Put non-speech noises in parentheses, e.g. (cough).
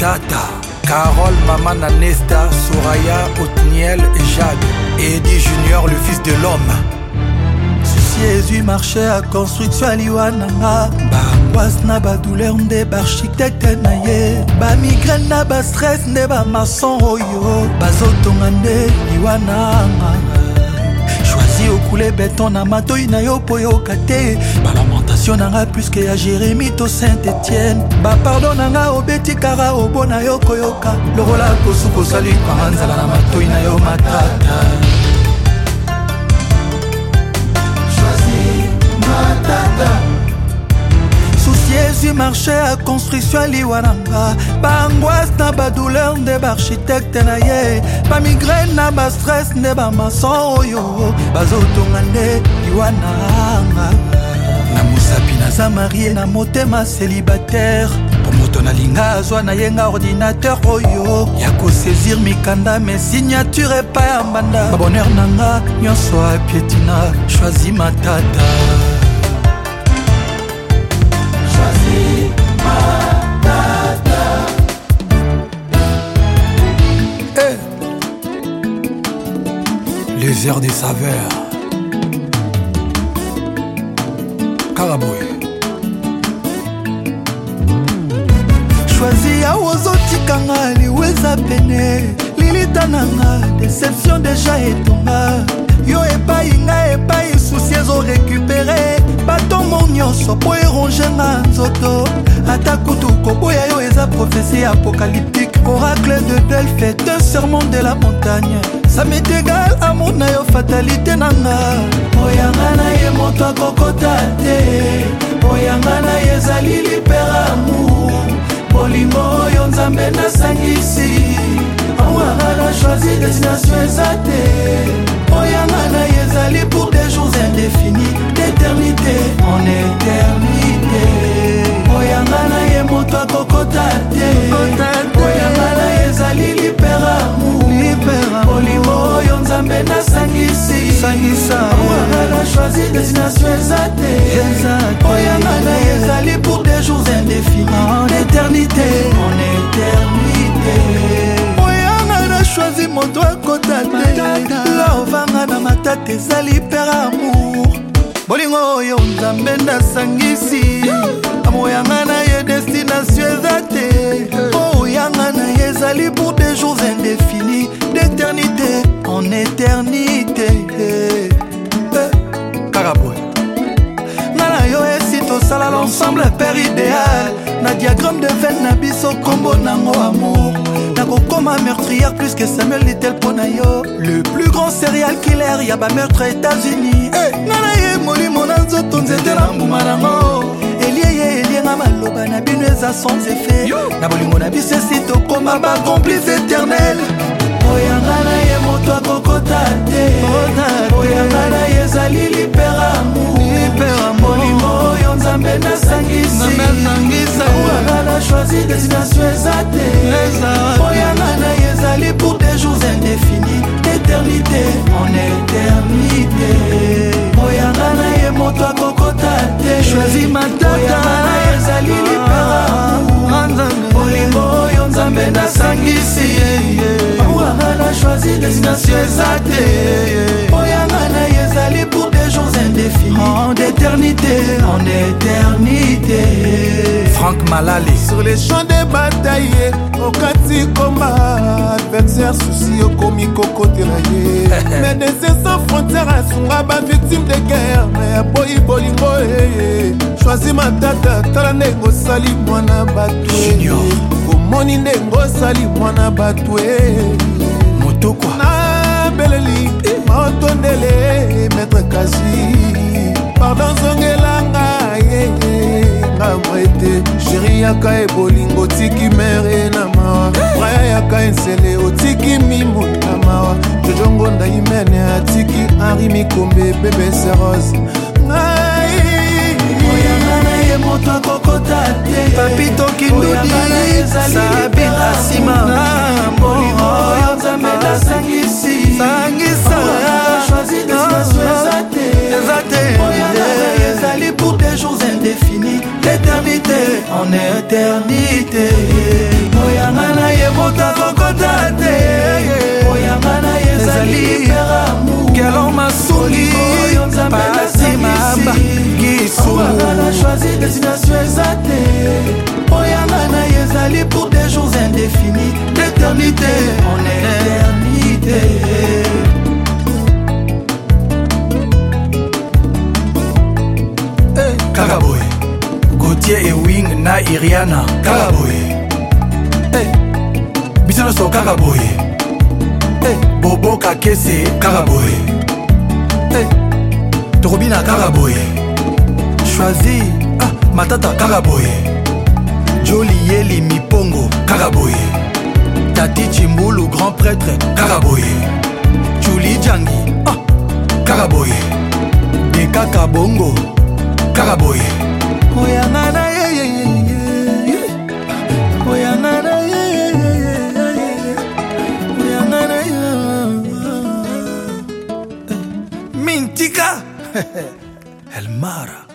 Tata, Carole, Maman Anesta, Soraya, Otniel et Jacques, et Eddie Junior, le fils de l'homme. jésus marché aconstruction aliwananga baangoise na badouleur nde baarchitecte na ye bamigraine na bastress nde bamason oyo bazotonga nde liwananga shwazi okule beton na matoi na yo po yoka te balama passion nanga pluske ya jérémi to saint etienne bapardon nanga obeti kara obo na oh, yo koyoka lokola kosuka osali kanga nzala na matoi na yo matata susi ezwi marché ya construction aliwa na nga baangoise na badouleur nde baarchitecte na ye bamigraine na bastress nde bamason oyo bazotonga nde liwa na nga na mosapi naza marie na motema célibataire mpo moto nalinga azwa na ye nga ordinateur oyo ya kosaisir mikanda me signature epai ya mbanda babonheur na nga nyonso apietina shwazi matata Choisis matata hey. Eh. les heures des saveurs kaka boye shwazi awo ozotikanga liweza pene lilita nanga deception deja etonga yo epai nga epai susi ezorekupere batongo nyonso mpo erongenga nzoto ata kutu koboya yo eza profesi apocalyptique oracle de delfe un sermon de la montagne sametegal amona yo fatalité nanga oyanga na ye moto akokota te nzambe nasangisi awa choisi destination eza te oyanga na ye ezali pour des jours indéfinis d'éternité en éternité oyanga na ye moto akokota te oyanga na ye ezali lipera molimo oyo nzambe nasangisisangisa choisi destination eza te oyanga na ye ezali pour des jours indéfinis d'éternité na matata ezali per amour bolingo oyo nzambe nasangisi amour yanga na ye destination eza te oyo oh, yanga na ye ezali pour des jours indéfinis d'éternité en éternité eh, karaboy nga na yo esi tosala l'ensemble père idéal na diagramme de veine na biso kombo nango amour nakokoma meurtrière plus que samuel litel mpo na yo serial killer ya bameurtre états-unis nga eh, na ye molimo na nzoto nzete na mbuma nango elieye elienga maloba na bino eza sans efe na bolingo na biso esi tokoma bacomplice éternel oyanga na ye moto akokota te oyanga na ye ezali liperamuolimo oyo nzambe nasangisiyanga na shwazi destination eza te oyanga na ye ezali pour des jours indéfinis en éternité en éternité frank malali sur les champs de bataille okati koma adversaire susi okomi kokotela (laughs) ye médecin sans frontière asunga bavictime de guerre me aboyi bolingo eye eh, eh. shwazi matata tala ndenge osali mwana bato eh. omoni ndenge osali mwana bato e motokwa mobeli matondele maître kasi pardon zongelanga ye ngamwa ete sheri yaka ebolingo otiki mere na mawa raya yaka ensele otiki mimo na mawa jojongo ndaimene atiki henri mikombe bebese rose l'éternité moyanga na ye moto akokota te moyanga na ye ezali peramu kelon masuli pasi maba kisudestination eza te moyanga na ye ezali pour des jours indéfinis d'éternité en éternité kaka boye gotie ewing na iriana kaka boye eh, biso nyonso kaka boye eh, boboka kese kaka boye eh, tokobina kaka boye shwazi ah, matata kaka boye joli yeli mipongo kaka boye tati cimbulu grand prêtre kaka boye juli jangi ah, kaka boye de kaka bongo kaka boye oyanga هالمارة (laughs)